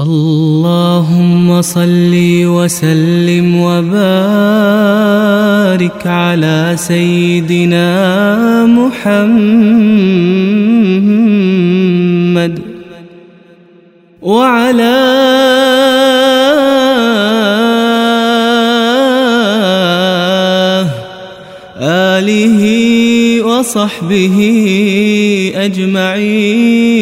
اللهم صل وسلم وبارك على سيدنا محمد وعلى آله وصحبه أجمعين.